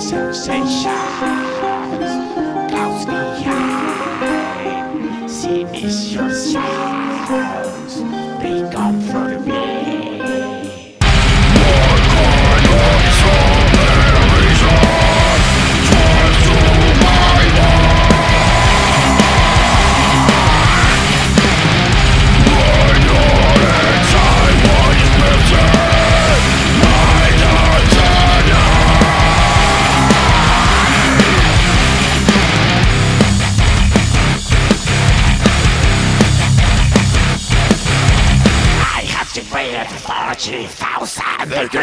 sensations close behind. See miss your shadows, Foi é forte, falsa, the.